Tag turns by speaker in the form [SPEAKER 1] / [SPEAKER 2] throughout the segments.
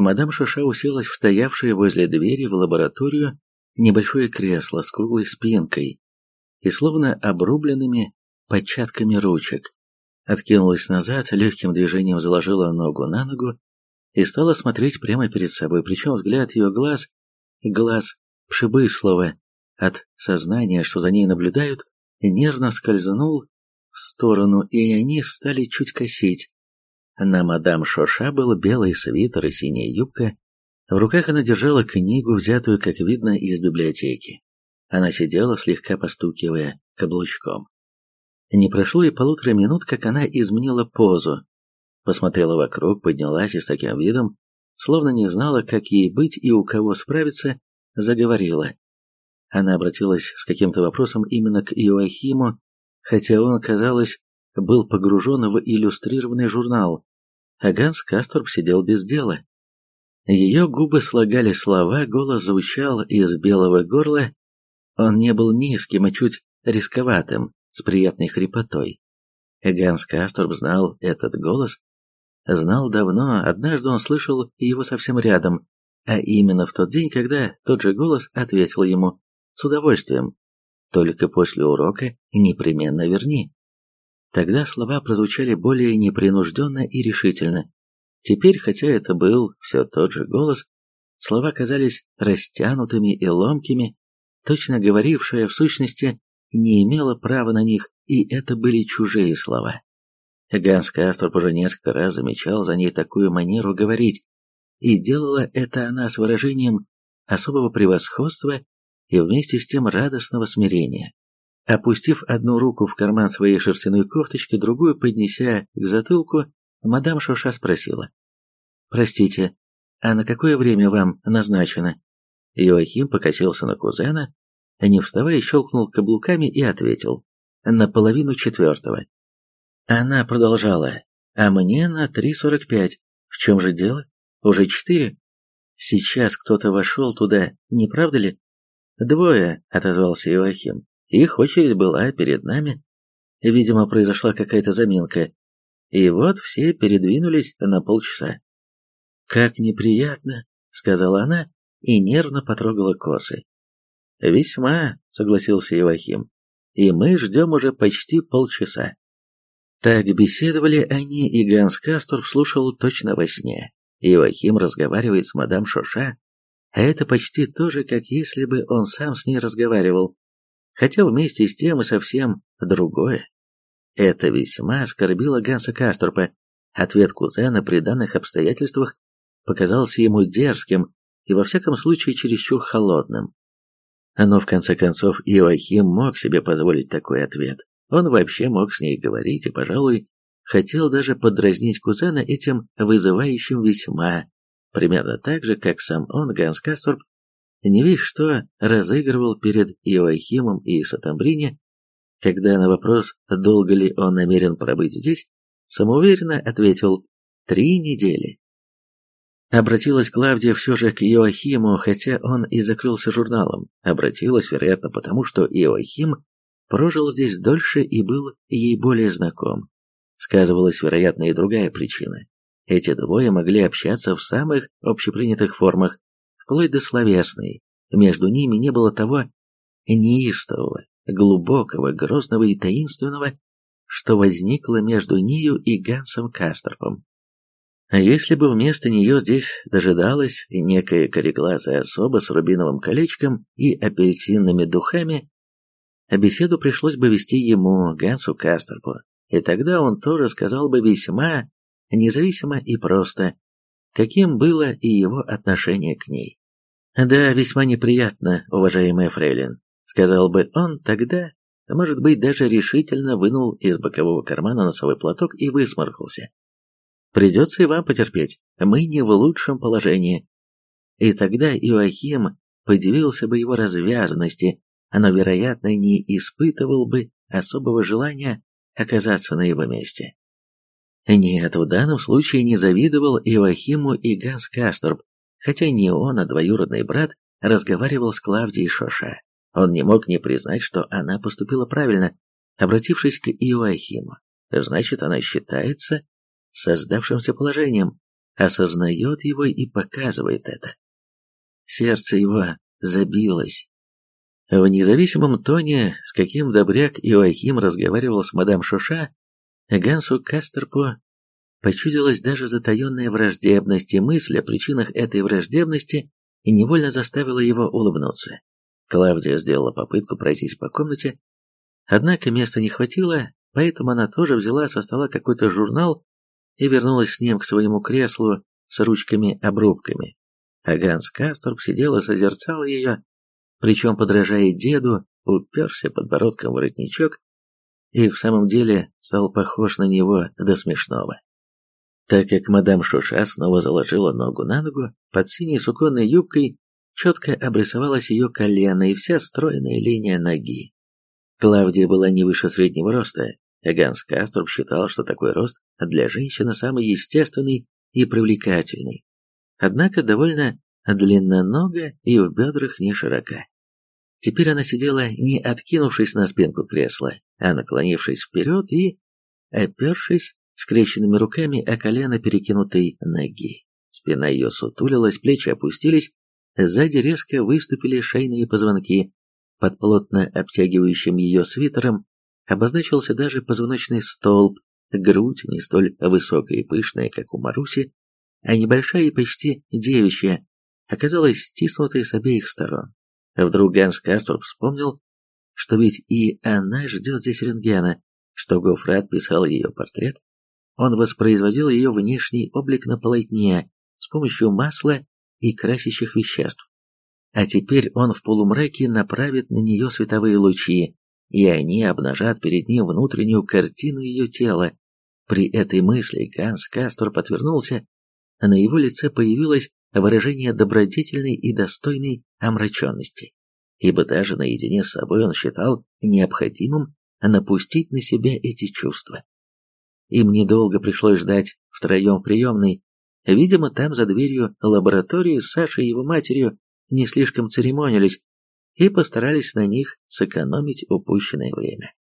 [SPEAKER 1] Мадам Шоша уселась в стоявшее возле двери в лабораторию небольшое кресло с круглой спинкой и словно обрубленными початками ручек. Откинулась назад, легким движением заложила ногу на ногу и стала смотреть прямо перед собой, причем взгляд ее глаз, глаз Пшибыслова, от сознания, что за ней наблюдают, нервно скользнул в сторону, и они стали чуть косить. На мадам Шоша был белый свитер и синяя юбка. В руках она держала книгу, взятую, как видно, из библиотеки. Она сидела, слегка постукивая каблучком. Не прошло и полутора минут, как она изменила позу. Посмотрела вокруг, поднялась и с таким видом, словно не знала, как ей быть и у кого справиться, заговорила. Она обратилась с каким-то вопросом именно к Иоахиму, хотя он, казалось, был погружен в иллюстрированный журнал, а Ганс Касторб сидел без дела. Ее губы слагали слова, голос звучал из белого горла, он не был низким и чуть рисковатым, с приятной хрипотой. Ганс Касторб знал этот голос, знал давно, однажды он слышал его совсем рядом, а именно в тот день, когда тот же голос ответил ему «С удовольствием, только после урока непременно верни». Тогда слова прозвучали более непринужденно и решительно. Теперь, хотя это был все тот же голос, слова казались растянутыми и ломкими, точно говорившая в сущности не имела права на них, и это были чужие слова. Ганс Касторп уже несколько раз замечал за ней такую манеру говорить, и делала это она с выражением особого превосходства и вместе с тем радостного смирения. Опустив одну руку в карман своей шерстяной кофточки, другую поднеся к затылку, мадам Шоша спросила. «Простите, а на какое время вам назначено?» Иоахим покосился на кузена, не вставая, щелкнул каблуками и ответил. «На половину четвертого». Она продолжала. «А мне на три сорок пять. В чем же дело? Уже четыре? Сейчас кто-то вошел туда, не правда ли?» «Двое», — отозвался Иоахим. «Их очередь была перед нами. Видимо, произошла какая-то заминка. И вот все передвинулись на полчаса». «Как неприятно», — сказала она и нервно потрогала косы. «Весьма», — согласился Ивахим, — «и мы ждем уже почти полчаса». Так беседовали они, и Ганс Кастурб слушал точно во сне. Ивахим разговаривает с мадам Шоша, а это почти то же, как если бы он сам с ней разговаривал, хотя вместе с тем и совсем другое. Это весьма оскорбило Ганса Касторпа. Ответ кузена при данных обстоятельствах показался ему дерзким и во всяком случае чересчур холодным. Но в конце концов Иоахим мог себе позволить такой ответ. Он вообще мог с ней говорить и, пожалуй, хотел даже подразнить кузена этим вызывающим весьма, примерно так же, как сам он, Ганс Касторб, не весь что разыгрывал перед Иоахимом и Сатамбрине, когда на вопрос, долго ли он намерен пробыть здесь, самоуверенно ответил «три недели». Обратилась Клавдия все же к Иоахиму, хотя он и закрылся журналом. Обратилась, вероятно, потому что Иоахим прожил здесь дольше и был ей более знаком. Сказывалась, вероятно, и другая причина. Эти двое могли общаться в самых общепринятых формах, вплоть до словесной. Между ними не было того неистового, глубокого, грозного и таинственного, что возникло между нею и Гансом Кастерпом. А если бы вместо нее здесь дожидалась некая кореглазая особа с рубиновым колечком и апельсинными духами, беседу пришлось бы вести ему, Гансу Кастерпу, и тогда он тоже сказал бы весьма независимо и просто, каким было и его отношение к ней. «Да, весьма неприятно, уважаемая фрейлин», — сказал бы он тогда, может быть, даже решительно вынул из бокового кармана носовой платок и высморкался. Придется и вам потерпеть, мы не в лучшем положении. И тогда Иоахим подивился бы его развязанности, но, вероятно, не испытывал бы особого желания оказаться на его месте. Нет, в данном случае не завидовал Иоахиму и Ганс Касторб, хотя не он, а двоюродный брат разговаривал с Клавдией Шоша. Он не мог не признать, что она поступила правильно, обратившись к Иоахиму. Значит, она считается создавшимся положением, осознает его и показывает это. Сердце его забилось. В независимом тоне, с каким добряк Иоахим разговаривал с мадам Шуша, Гансу Кастерпу почудилась даже затаенная враждебность, и мысль о причинах этой враждебности невольно заставила его улыбнуться. Клавдия сделала попытку пройтись по комнате, однако места не хватило, поэтому она тоже взяла со стола какой-то журнал и вернулась с ним к своему креслу с ручками-обрубками. А Ганс Касторп сидел и созерцал ее, причем, подражая деду, уперся подбородком в воротничок и в самом деле стал похож на него до смешного. Так как мадам Шуша снова заложила ногу на ногу, под синей суконной юбкой четко обрисовалась ее колено и вся стройная линия ноги. Клавдия была не выше среднего роста, а Ганс Каструб считал, что такой рост для женщины самый естественный и привлекательный. Однако довольно длиннонога и в бедрах не широка. Теперь она сидела не откинувшись на спинку кресла, а наклонившись вперед и, опершись скрещенными руками о колено перекинутой ноги. Спина ее сутулилась, плечи опустились, сзади резко выступили шейные позвонки, под плотно обтягивающим ее свитером обозначился даже позвоночный столб, грудь не столь высокая и пышная, как у Маруси, а небольшая и почти девичья, оказалась стиснутой с обеих сторон. Вдруг Ганс Каструб вспомнил, что ведь и она ждет здесь рентгена, что Гофрат писал ее портрет. Он воспроизводил ее внешний облик на полотне с помощью масла и красящих веществ. А теперь он в полумраке направит на нее световые лучи, и они обнажат перед ним внутреннюю картину ее тела. При этой мысли Ганс Кастор подвернулся, а на его лице появилось выражение добродетельной и достойной омраченности, ибо даже наедине с собой он считал необходимым напустить на себя эти чувства. Им недолго пришлось ждать втроем в приемной. Видимо, там за дверью лаборатории с Сашей и его матерью не слишком церемонились и постарались на них сэкономить упущенное время.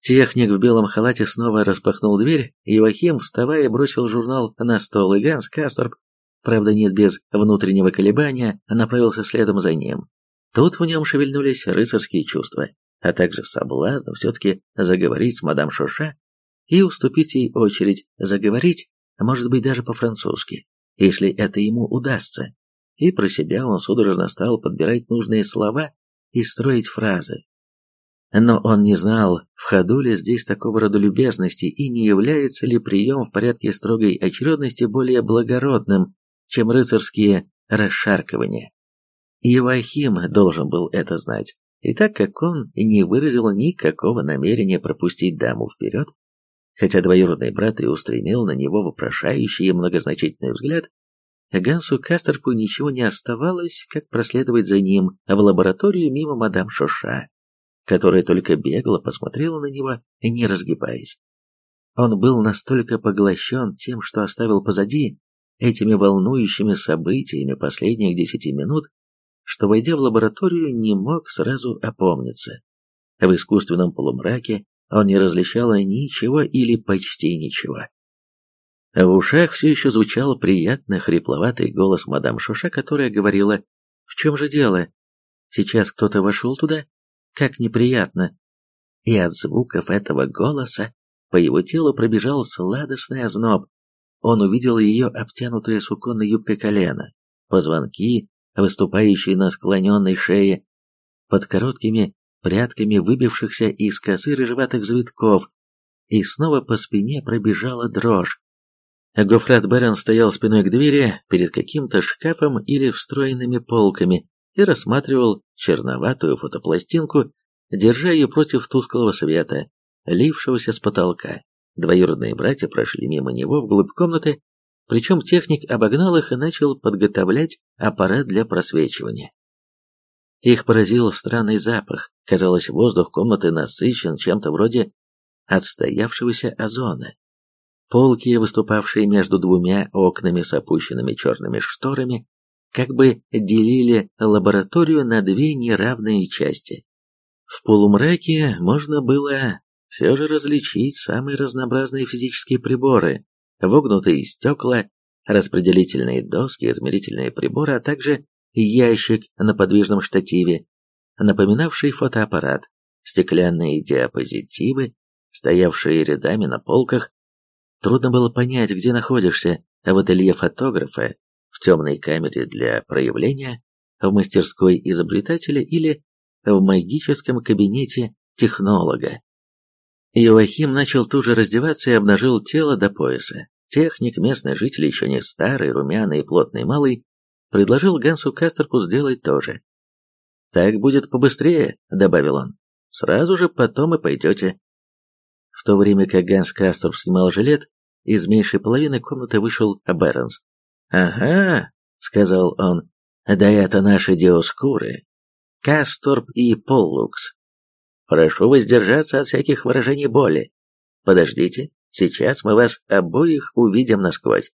[SPEAKER 1] Техник в белом халате снова распахнул дверь, и Вахим, вставая, бросил журнал на стол, и Ганс Касторп правда нет без внутреннего колебания, направился следом за ним. Тут в нем шевельнулись рыцарские чувства, а также соблазн все-таки заговорить с мадам Шоша и уступить ей очередь заговорить, может быть даже по-французски, если это ему удастся. И про себя он судорожно стал подбирать нужные слова и строить фразы. Но он не знал, в ходу ли здесь такого рода любезности и не является ли прием в порядке строгой очередности более благородным, чем рыцарские расшаркивания. Ивахим должен был это знать, и так как он не выразил никакого намерения пропустить даму вперед, хотя двоюродный брат и устремил на него вопрошающий и многозначительный взгляд, Гансу Кастерпу ничего не оставалось, как проследовать за ним в лабораторию мимо мадам Шоша, которая только бегло посмотрела на него, не разгибаясь. Он был настолько поглощен тем, что оставил позади, этими волнующими событиями последних десяти минут, что, войдя в лабораторию, не мог сразу опомниться. В искусственном полумраке он не различал ничего или почти ничего. В ушах все еще звучал приятно хрипловатый голос мадам Шуша, которая говорила «В чем же дело? Сейчас кто-то вошел туда? Как неприятно!» И от звуков этого голоса по его телу пробежал сладостный озноб, он увидел ее обтянутое суконной юбкой колено, позвонки, выступающие на склоненной шее, под короткими прядками выбившихся из косы рыжеватых завитков, и снова по спине пробежала дрожь. Гофрат Берен стоял спиной к двери, перед каким-то шкафом или встроенными полками, и рассматривал черноватую фотопластинку, держа ее против тусклого света, лившегося с потолка. Двоюродные братья прошли мимо него вглубь комнаты, причем техник обогнал их и начал подготовлять аппарат для просвечивания. Их поразил странный запах. Казалось, воздух комнаты насыщен чем-то вроде отстоявшегося озона. Полки, выступавшие между двумя окнами с опущенными черными шторами, как бы делили лабораторию на две неравные части. В полумраке можно было все же различить самые разнообразные физические приборы, вогнутые стекла, распределительные доски, измерительные приборы, а также ящик на подвижном штативе, напоминавший фотоаппарат, стеклянные диапозитивы, стоявшие рядами на полках. Трудно было понять, где находишься, в ателье фотографа, в темной камере для проявления, в мастерской изобретателя или в магическом кабинете технолога. Иоахим начал тут же раздеваться и обнажил тело до пояса. Техник, местный житель, еще не старый, румяный и плотный малый, предложил Гансу Кастерпу сделать то же. «Так будет побыстрее», — добавил он. «Сразу же потом и пойдете». В то время как Ганс Касторп снимал жилет, из меньшей половины комнаты вышел Бернс. «Ага», — сказал он, — «да это наши диоскуры, Касторп и Поллукс. Прошу воздержаться от всяких выражений боли. Подождите, сейчас мы вас обоих увидим насквозь.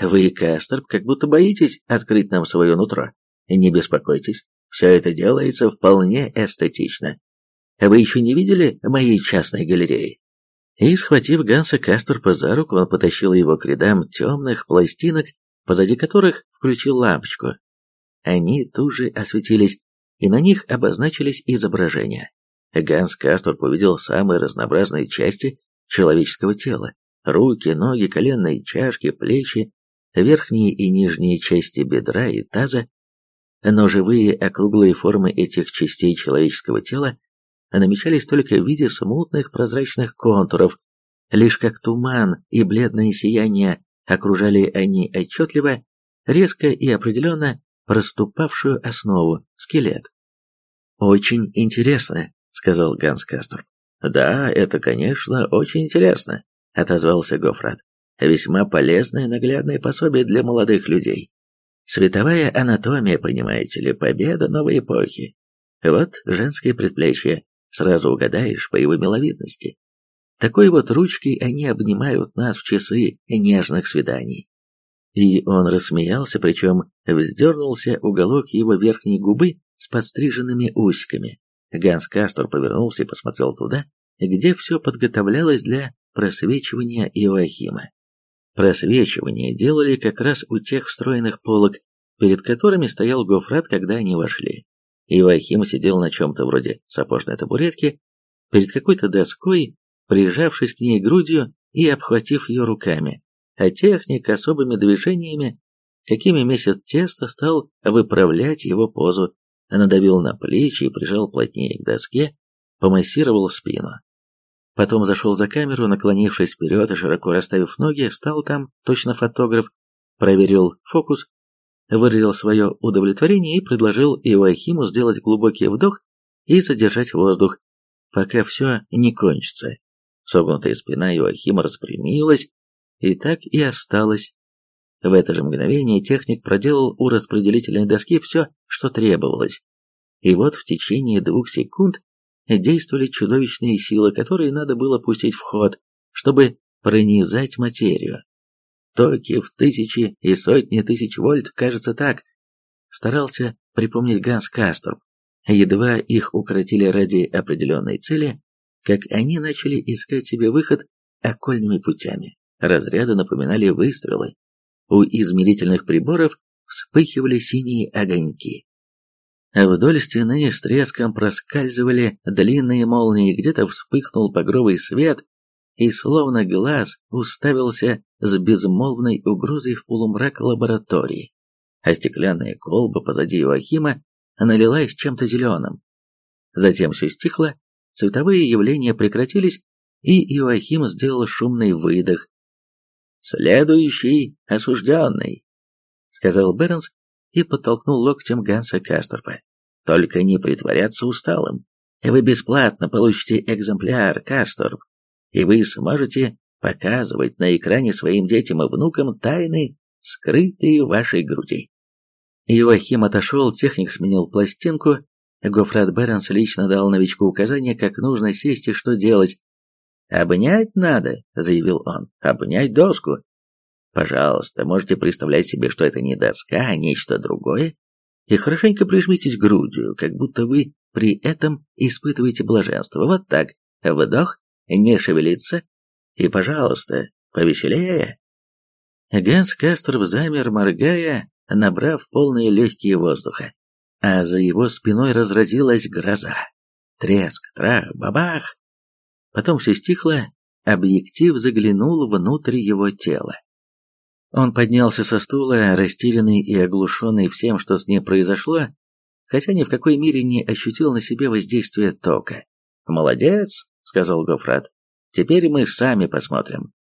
[SPEAKER 1] Вы, Касторп, как будто боитесь открыть нам свое нутро. Не беспокойтесь, все это делается вполне эстетично. Вы еще не видели моей частной галереи? И, схватив Ганса Касторпа за руку, он потащил его к рядам темных пластинок, позади которых включил лампочку. Они тут же осветились, и на них обозначились изображения. Ганс Касторп увидел самые разнообразные части человеческого тела. Руки, ноги, коленные чашки, плечи, верхние и нижние части бедра и таза. Но живые округлые формы этих частей человеческого тела намечались только в виде смутных прозрачных контуров, лишь как туман и бледное сияние окружали они отчетливо, резко и определенно проступавшую основу, скелет. «Очень интересно», — сказал Ганс Касторп. «Да, это, конечно, очень интересно», — отозвался Гофрат. «Весьма полезное наглядное пособие для молодых людей. Световая анатомия, понимаете ли, победа новой эпохи. Вот женское предплечье, сразу угадаешь по его миловидности. Такой вот ручкой они обнимают нас в часы нежных свиданий. И он рассмеялся, причем вздернулся уголок его верхней губы с подстриженными усиками. Ганс Кастор повернулся и посмотрел туда, где все подготовлялось для просвечивания Иоахима. Просвечивание делали как раз у тех встроенных полок, перед которыми стоял Гофрат, когда они вошли. Иоахим сидел на чем-то вроде сапожной табуретки, перед какой-то доской, прижавшись к ней грудью и обхватив ее руками а техник особыми движениями, какими месяц тесто, стал выправлять его позу, надавил на плечи и прижал плотнее к доске, помассировал спину. Потом зашел за камеру, наклонившись вперед и широко расставив ноги, стал там, точно фотограф, проверил фокус, выразил свое удовлетворение и предложил Иоахиму сделать глубокий вдох и задержать воздух, пока все не кончится. Согнутая спина Иоахима распрямилась, и так и осталось. В это же мгновение техник проделал у распределительной доски все, что требовалось. И вот в течение двух секунд действовали чудовищные силы, которые надо было пустить в ход, чтобы пронизать материю. Токи в тысячи и сотни тысяч вольт, кажется так, старался припомнить Ганс Касторп. Едва их укротили ради определенной цели, как они начали искать себе выход окольными путями. Разряды напоминали выстрелы. У измерительных приборов вспыхивали синие огоньки. Вдоль стены с треском проскальзывали длинные молнии, где-то вспыхнул багровый свет, и словно глаз уставился с безмолвной угрозой в полумрак лаборатории. А стеклянная колба позади Иоахима налилась чем-то зеленым. Затем все стихло, цветовые явления прекратились, и Иоахим сделал шумный выдох, «Следующий осужденный», — сказал Бернс и подтолкнул локтем Ганса Кастерпа. «Только не притворяться усталым. Вы бесплатно получите экземпляр, Касторп, и вы сможете показывать на экране своим детям и внукам тайны, скрытые в вашей груди». Иоахим отошел, техник сменил пластинку, Гофрат Бернс лично дал новичку указание, как нужно сесть и что делать, «Обнять надо», — заявил он, — «обнять доску». «Пожалуйста, можете представлять себе, что это не доска, а нечто другое, и хорошенько прижмитесь грудью, как будто вы при этом испытываете блаженство. Вот так, вдох, не шевелиться, и, пожалуйста, повеселее». Ганс Касторб замер, моргая, набрав полные легкие воздуха. А за его спиной разразилась гроза. Треск, трах, бабах. Потом все стихло, объектив заглянул внутрь его тела. Он поднялся со стула, растерянный и оглушенный всем, что с ним произошло, хотя ни в какой мере не ощутил на себе воздействие тока. «Молодец», — сказал Гофрат, — «теперь мы сами посмотрим».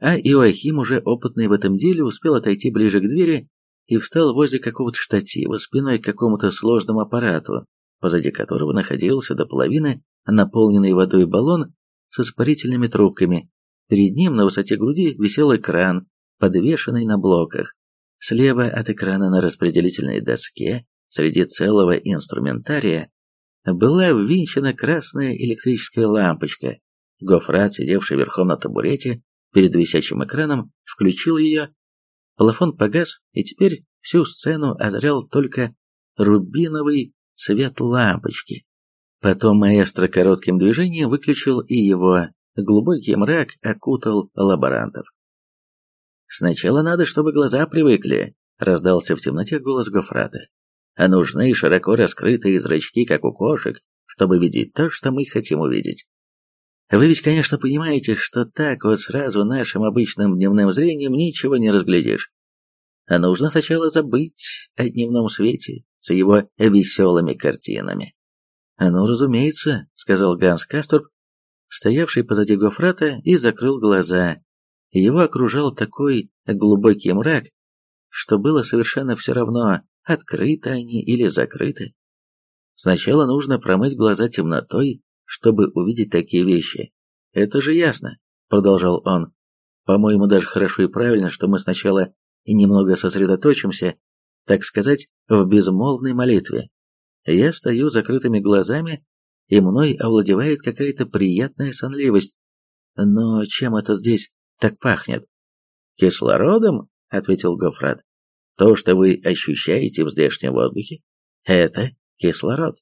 [SPEAKER 1] А Иоахим, уже опытный в этом деле, успел отойти ближе к двери и встал возле какого-то штатива, спиной к какому-то сложному аппарату, позади которого находился до половины наполненный водой баллон с испарительными трубками. Перед ним на высоте груди висел экран, подвешенный на блоках. Слева от экрана на распределительной доске, среди целого инструментария, была ввинчена красная электрическая лампочка. Гофрат, сидевший верхом на табурете, перед висячим экраном, включил ее. Плафон погас, и теперь всю сцену озарял только рубиновый свет лампочки. Потом маэстро коротким движением выключил и его. Глубокий мрак окутал лаборантов. «Сначала надо, чтобы глаза привыкли», — раздался в темноте голос Гофрата. «А нужны широко раскрытые зрачки, как у кошек, чтобы видеть то, что мы хотим увидеть. Вы ведь, конечно, понимаете, что так вот сразу нашим обычным дневным зрением ничего не разглядишь. А нужно сначала забыть о дневном свете с его веселыми картинами. «А ну, разумеется», — сказал Ганс Касторп, стоявший позади Гофрата, и закрыл глаза. Его окружал такой глубокий мрак, что было совершенно все равно, открыты они или закрыты. Сначала нужно промыть глаза темнотой, чтобы увидеть такие вещи. Это же ясно, продолжал он. По-моему, даже хорошо и правильно, что мы сначала немного сосредоточимся, так сказать, в безмолвной молитве. Я стою закрытыми глазами, и мной овладевает какая-то приятная сонливость. Но чем это здесь так пахнет? Кислородом, ответил Гофрат. То, что вы ощущаете в здешнем воздухе, это кислород.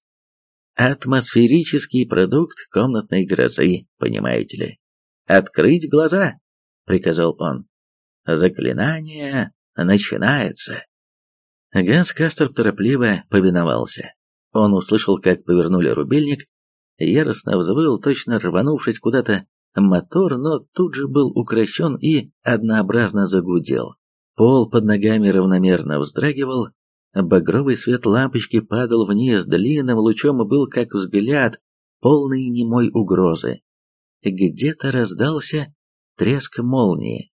[SPEAKER 1] Атмосферический продукт комнатной грозы, понимаете ли. «Открыть глаза!» — приказал он. «Заклинание начинается!» Ганс Кастер торопливо повиновался. Он услышал, как повернули рубильник, яростно взвыл, точно рванувшись куда-то мотор, но тут же был укращен и однообразно загудел. Пол под ногами равномерно вздрагивал, багровый свет лампочки падал вниз длинным лучом и был как взгляд, полный немой угрозы. Где-то раздался треск молнии,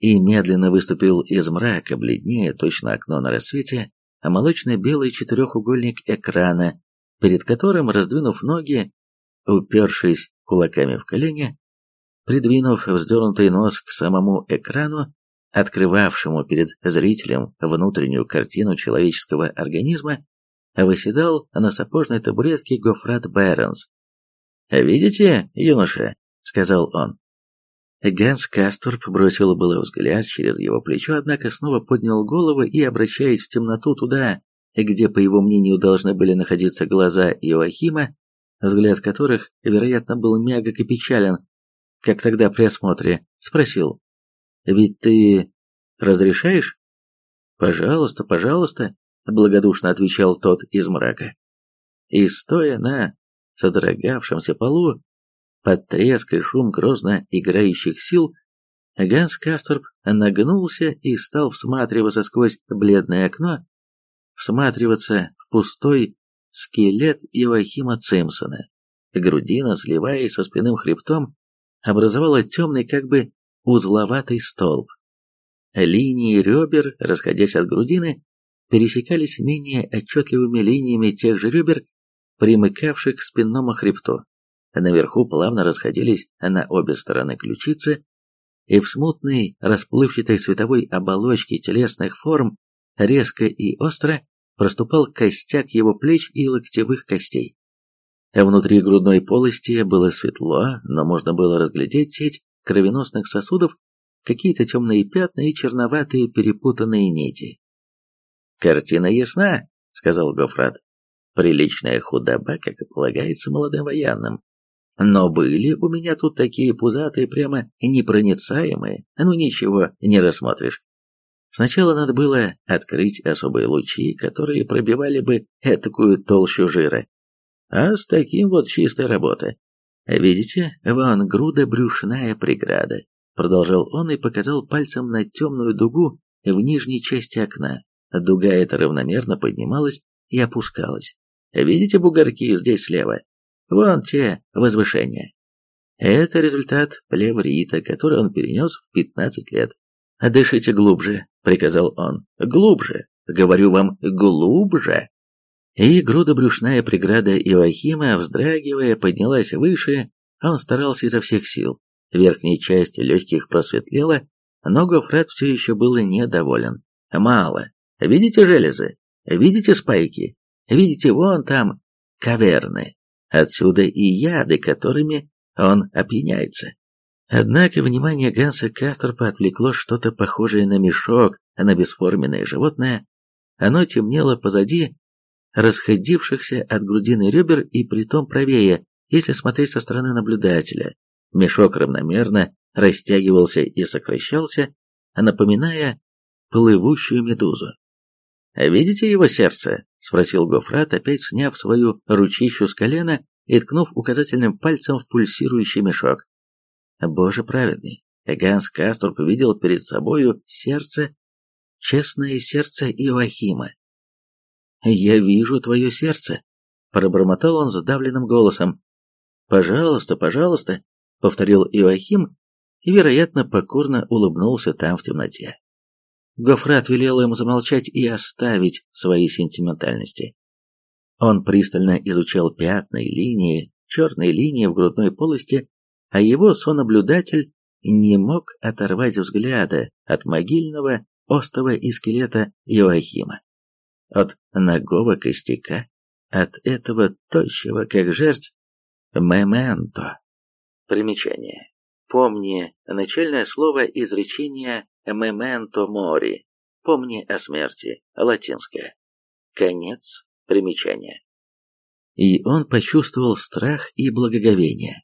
[SPEAKER 1] и медленно выступил из мрака, бледнее, точно окно на рассвете, а молочно-белый четырехугольник экрана, перед которым, раздвинув ноги, упершись кулаками в колени, придвинув вздернутый нос к самому экрану, открывавшему перед зрителем внутреннюю картину человеческого организма, выседал на сапожной табуретке Гофрат Бернс. «Видите, юноша?» — сказал он. Ганс Касторп бросил было взгляд через его плечо, однако снова поднял голову и, обращаясь в темноту туда, где, по его мнению, должны были находиться глаза Иоахима, взгляд которых, вероятно, был мягок и печален, как тогда при осмотре, спросил, «Ведь ты разрешаешь?» «Пожалуйста, пожалуйста», — благодушно отвечал тот из мрака. И, стоя на содрогавшемся полу, под треск и шум грозно играющих сил, Ганс Касторп нагнулся и стал всматриваться сквозь бледное окно, всматриваться в пустой скелет Ивахима Цимсона. Грудина, сливаясь со спинным хребтом, образовала темный как бы узловатый столб. Линии ребер, расходясь от грудины, пересекались менее отчетливыми линиями тех же ребер, примыкавших к спинному хребту. Наверху плавно расходились на обе стороны ключицы, и в смутной, расплывчатой световой оболочке телесных форм резко и остро проступал костяк его плеч и локтевых костей. Внутри грудной полости было светло, но можно было разглядеть сеть кровеносных сосудов, какие-то темные пятна и черноватые перепутанные нити. «Картина ясна», — сказал Гофрат. «Приличная худоба, как и полагается молодым военным. Но были у меня тут такие пузатые, прямо непроницаемые, ну ничего, не рассмотришь. Сначала надо было открыть особые лучи, которые пробивали бы этакую толщу жира. А с таким вот чистой работы. Видите, вон груда брюшная преграда. Продолжал он и показал пальцем на темную дугу в нижней части окна. Дуга эта равномерно поднималась и опускалась. Видите бугорки здесь слева? Вон те возвышения. Это результат плеврита, который он перенес в 15 лет. «Дышите глубже», — приказал он. «Глубже! Говорю вам, глубже!» И грудобрюшная преграда Иоахима, вздрагивая, поднялась выше, он старался изо всех сил. Верхняя часть легких просветлела, но Гофрат все еще был недоволен. «Мало. Видите железы? Видите спайки? Видите вон там каверны? Отсюда и яды, которыми он опьяняется. Однако внимание Ганса Касторпа отвлекло что-то похожее на мешок, на бесформенное животное. Оно темнело позади, расходившихся от грудины ребер и притом правее, если смотреть со стороны наблюдателя. Мешок равномерно растягивался и сокращался, напоминая плывущую медузу. «Видите его сердце?» — спросил Гофрат, опять сняв свою ручищу с колена и ткнув указательным пальцем в пульсирующий мешок. Боже праведный, Ганс Касторп видел перед собою сердце, честное сердце Иоахима. «Я вижу твое сердце», — пробормотал он задавленным голосом. «Пожалуйста, пожалуйста», — повторил Иоахим и, вероятно, покорно улыбнулся там в темноте. Гофрат велел ему замолчать и оставить свои сентиментальности. Он пристально изучал пятна и линии, черные линии в грудной полости, а его сонаблюдатель не мог оторвать взгляда от могильного остова и скелета Иоахима. От ногого костяка, от этого тощего, как жерть, мементо. Примечание. Помни начальное слово изречения «мементо мори», «помни о смерти», латинское. Конец примечания. И он почувствовал страх и благоговение.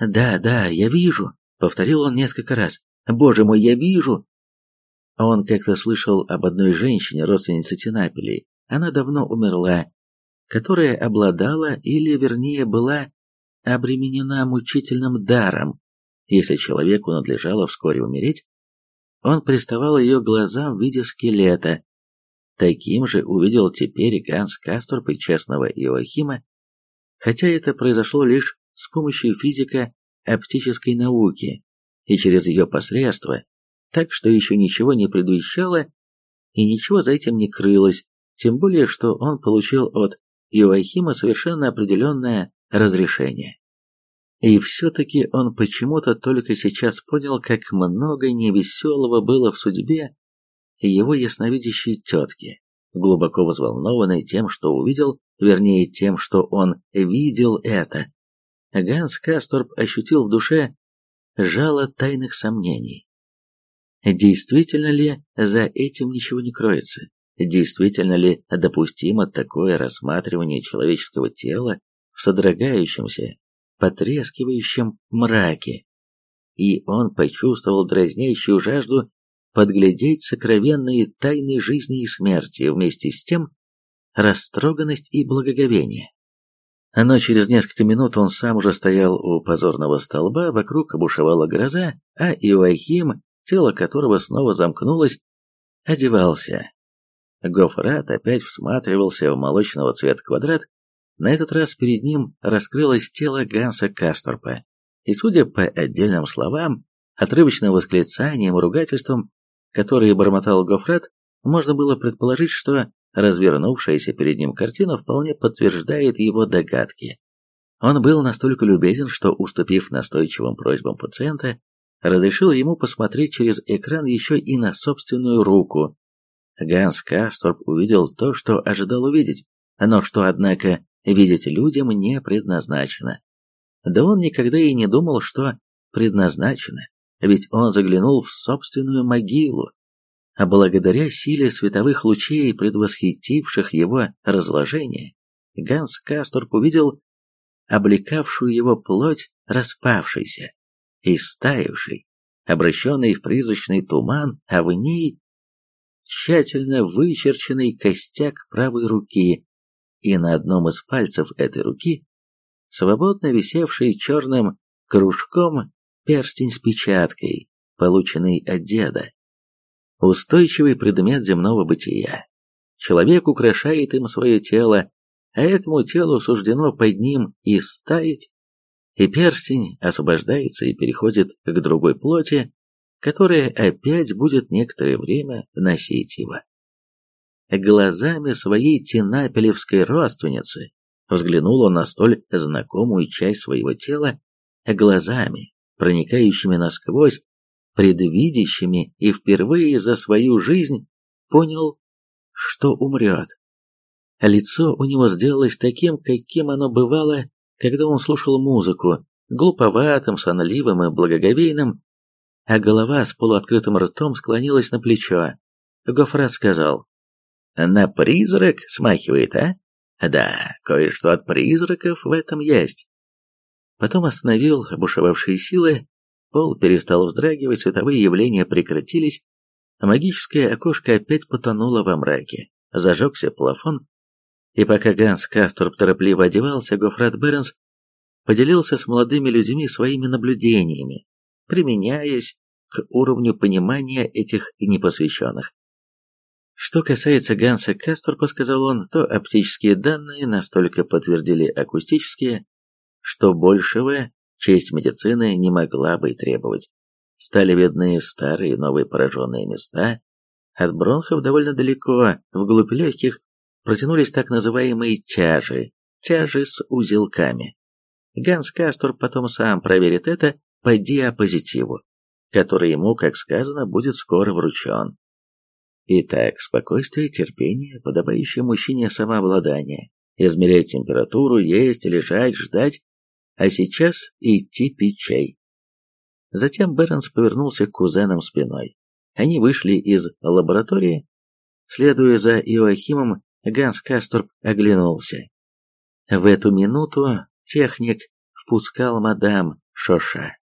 [SPEAKER 1] «Да, да, я вижу», — повторил он несколько раз. «Боже мой, я вижу!» Он как-то слышал об одной женщине, родственнице Тинапелей. Она давно умерла, которая обладала, или вернее была, обременена мучительным даром. Если человеку надлежало вскоре умереть, он приставал ее глазам в виде скелета. Таким же увидел теперь Ганс Касторп и честного Иоахима, хотя это произошло лишь с помощью физико-оптической науки и через ее посредство, так что еще ничего не предвещало и ничего за этим не крылось, тем более что он получил от Иоахима совершенно определенное разрешение. И все-таки он почему-то только сейчас понял, как много невеселого было в судьбе его ясновидящей тетки, глубоко взволнованной тем, что увидел, вернее тем, что он видел это. Ганс Касторп ощутил в душе жало тайных сомнений. Действительно ли за этим ничего не кроется? Действительно ли допустимо такое рассматривание человеческого тела в содрогающемся, потрескивающем мраке? И он почувствовал дразнящую жажду подглядеть сокровенные тайны жизни и смерти, вместе с тем растроганность и благоговение. Но через несколько минут он сам уже стоял у позорного столба, вокруг бушевала гроза, а Иоахим, тело которого снова замкнулось, одевался. Гофрат опять всматривался в молочного цвета квадрат, на этот раз перед ним раскрылось тело Ганса Касторпа, и, судя по отдельным словам, отрывочным восклицаниям и ругательствам, которые бормотал Гофрат, можно было предположить, что Развернувшаяся перед ним картина вполне подтверждает его догадки. Он был настолько любезен, что, уступив настойчивым просьбам пациента, разрешил ему посмотреть через экран еще и на собственную руку. Ганс Касторп увидел то, что ожидал увидеть, но что, однако, видеть людям не предназначено. Да он никогда и не думал, что предназначено, ведь он заглянул в собственную могилу, а благодаря силе световых лучей, предвосхитивших его разложение, Ганс Касторп увидел облекавшую его плоть распавшейся, истаившей, обращенной в призрачный туман, а в ней тщательно вычерченный костяк правой руки, и на одном из пальцев этой руки, свободно висевший черным кружком перстень с печаткой, полученный от деда. Устойчивый предмет земного бытия. Человек украшает им свое тело, а этому телу суждено под ним и стаять, и перстень освобождается и переходит к другой плоти, которая опять будет некоторое время носить его. Глазами своей тинапелевской родственницы взглянул он на столь знакомую часть своего тела, глазами, проникающими насквозь, предвидящими и впервые за свою жизнь понял, что умрет. Лицо у него сделалось таким, каким оно бывало, когда он слушал музыку, глуповатым, сонливым и благоговейным, а голова с полуоткрытым ртом склонилась на плечо. Гофрат сказал, «На призрак смахивает, а? Да, кое-что от призраков в этом есть». Потом остановил бушевавшие силы, пол перестал вздрагивать, световые явления прекратились, а магическое окошко опять потонуло во мраке. Зажегся плафон, и пока Ганс Касторп торопливо одевался, Гофрат Бернс поделился с молодыми людьми своими наблюдениями, применяясь к уровню понимания этих непосвященных. Что касается Ганса Касторпа, сказал он, то оптические данные настолько подтвердили акустические, что большего честь медицины не могла бы и требовать. Стали видны старые и новые пораженные места, от бронхов довольно далеко, вглубь легких, протянулись так называемые тяжи, тяжи с узелками. Ганс Кастор потом сам проверит это по диапозитиву, который ему, как сказано, будет скоро вручен. Итак, спокойствие, терпение, подобающее мужчине самообладание, измерять температуру, есть, лежать, ждать, а сейчас идти пить чай. Затем Бернс повернулся к кузенам спиной. Они вышли из лаборатории, следуя за Иоахимом Ганс Касторп оглянулся. В эту минуту техник впускал мадам Шоша.